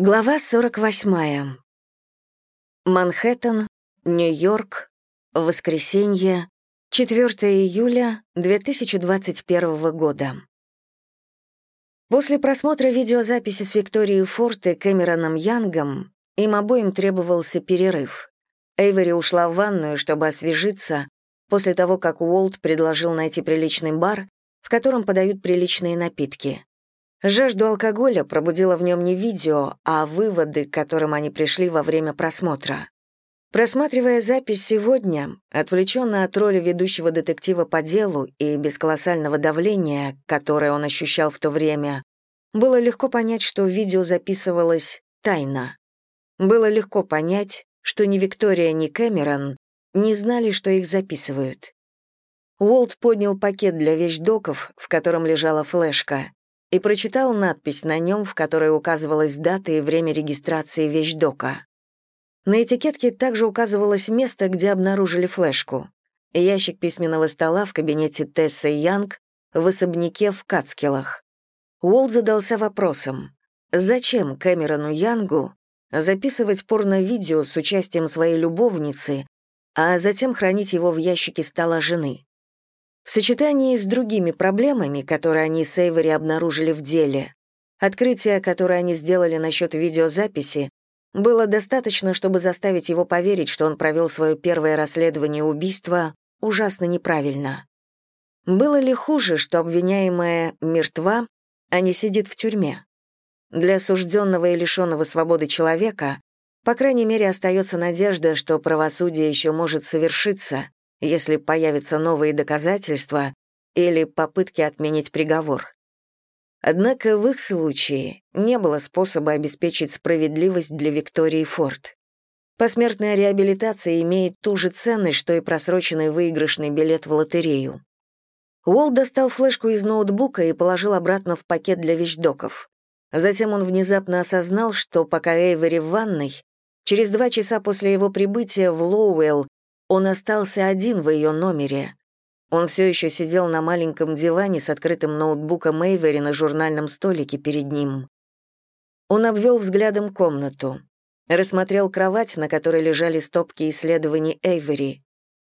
Глава 48. Манхэттен, Нью-Йорк, воскресенье, 4 июля 2021 года. После просмотра видеозаписи с Викторией Форд и Кэмероном Янгом им обоим требовался перерыв. Эйвори ушла в ванную, чтобы освежиться, после того, как Уолт предложил найти приличный бар, в котором подают приличные напитки. Жажду алкоголя пробудила в нем не видео, а выводы, к которым они пришли во время просмотра. Просматривая запись сегодня, отвлеченно от роли ведущего детектива по делу и без колоссального давления, которое он ощущал в то время, было легко понять, что видео записывалось тайно. Было легко понять, что ни Виктория, ни Кэмерон не знали, что их записывают. Уолт поднял пакет для вещдоков, в котором лежала флешка, и прочитал надпись на нем, в которой указывалась дата и время регистрации вещдока. На этикетке также указывалось место, где обнаружили флешку. Ящик письменного стола в кабинете Тессы Янг в особняке в Кацкелах. Уолт задался вопросом, зачем Кэмерону Янгу записывать порно-видео с участием своей любовницы, а затем хранить его в ящике стола жены. В сочетании с другими проблемами, которые они с Эйвори обнаружили в деле, открытие, которое они сделали насчет видеозаписи, было достаточно, чтобы заставить его поверить, что он провел свое первое расследование убийства ужасно неправильно. Было ли хуже, что обвиняемая мертва, а не сидит в тюрьме? Для осужденного и лишенного свободы человека, по крайней мере, остается надежда, что правосудие еще может совершиться, если появятся новые доказательства или попытки отменить приговор. Однако в их случае не было способа обеспечить справедливость для Виктории Форд. Посмертная реабилитация имеет ту же ценность, что и просроченный выигрышный билет в лотерею. Уолл достал флешку из ноутбука и положил обратно в пакет для вещдоков. Затем он внезапно осознал, что пока Эйвери в ванной, через два часа после его прибытия в Лоуэлл он остался один в ее номере. Он все еще сидел на маленьком диване с открытым ноутбуком Эйвери на журнальном столике перед ним. Он обвел взглядом комнату. Рассмотрел кровать, на которой лежали стопки исследований Эйвери.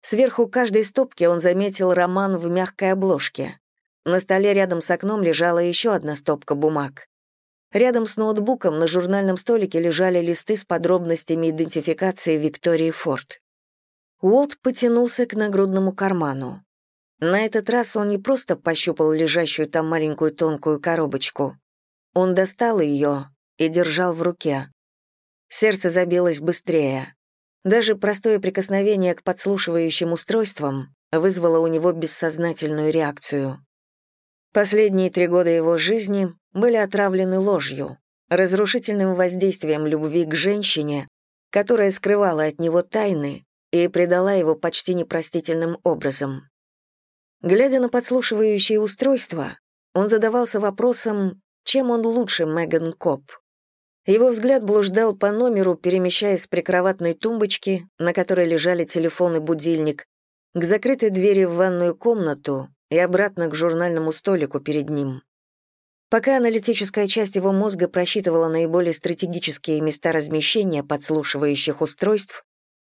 Сверху каждой стопки он заметил роман в мягкой обложке. На столе рядом с окном лежала еще одна стопка бумаг. Рядом с ноутбуком на журнальном столике лежали листы с подробностями идентификации Виктории Форд. Уолт потянулся к нагрудному карману. На этот раз он не просто пощупал лежащую там маленькую тонкую коробочку. Он достал ее и держал в руке. Сердце забилось быстрее. Даже простое прикосновение к подслушивающим устройствам вызвало у него бессознательную реакцию. Последние три года его жизни были отравлены ложью, разрушительным воздействием любви к женщине, которая скрывала от него тайны, и предала его почти непростительным образом. Глядя на подслушивающие устройства, он задавался вопросом, чем он лучше Меган Коп. Его взгляд блуждал по номеру, перемещаясь с прикроватной тумбочки, на которой лежали телефон и будильник, к закрытой двери в ванную комнату и обратно к журнальному столику перед ним. Пока аналитическая часть его мозга просчитывала наиболее стратегические места размещения подслушивающих устройств,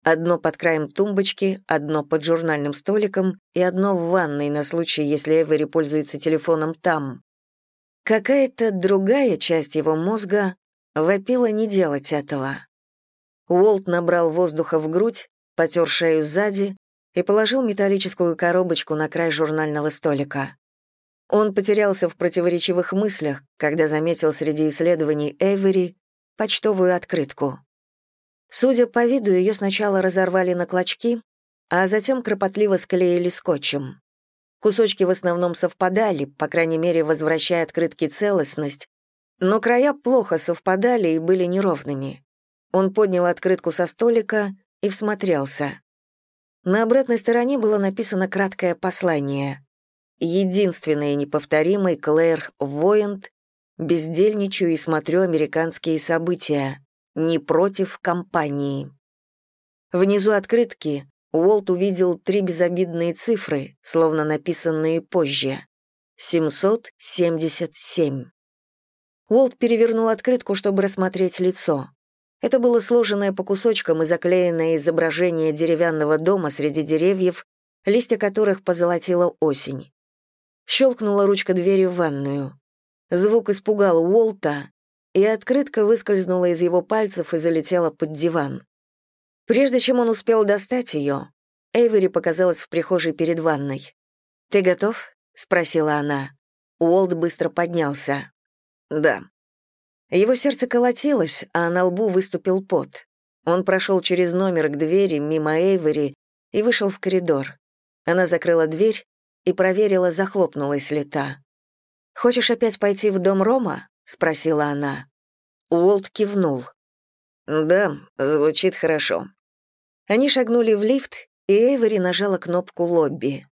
Одно под краем тумбочки, одно под журнальным столиком и одно в ванной на случай, если Эвери пользуется телефоном там. Какая-то другая часть его мозга вопила не делать этого. Уолт набрал воздуха в грудь, потер шею сзади и положил металлическую коробочку на край журнального столика. Он потерялся в противоречивых мыслях, когда заметил среди исследований Эвери почтовую открытку. Судя по виду, ее сначала разорвали на клочки, а затем кропотливо склеили скотчем. Кусочки в основном совпадали, по крайней мере, возвращая открытке целостность, но края плохо совпадали и были неровными. Он поднял открытку со столика и всмотрелся. На обратной стороне было написано краткое послание. «Единственный и неповторимый Клэр Воент, бездельничаю и смотрю американские события не против компании. Внизу открытки Уолт увидел три безобидные цифры, словно написанные позже. 777. Уолт перевернул открытку, чтобы рассмотреть лицо. Это было сложенное по кусочкам и заклеенное изображение деревянного дома среди деревьев, листья которых позолотила осень. Щелкнула ручка двери в ванную. Звук испугал Уолта, и открытка выскользнула из его пальцев и залетела под диван. Прежде чем он успел достать ее, Эйвери показалась в прихожей перед ванной. «Ты готов?» — спросила она. Уолт быстро поднялся. «Да». Его сердце колотилось, а на лбу выступил пот. Он прошел через номер к двери, мимо Эйвери, и вышел в коридор. Она закрыла дверь и проверила, захлопнулась ли та. «Хочешь опять пойти в дом Рома?» — спросила она. Уолт кивнул. «Да, звучит хорошо». Они шагнули в лифт, и Эйвери нажала кнопку лобби.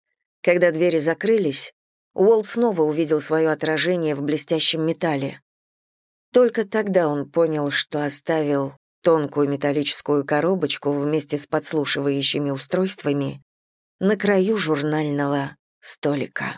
Когда двери закрылись, Уолт снова увидел свое отражение в блестящем металле. Только тогда он понял, что оставил тонкую металлическую коробочку вместе с подслушивающими устройствами на краю журнального столика.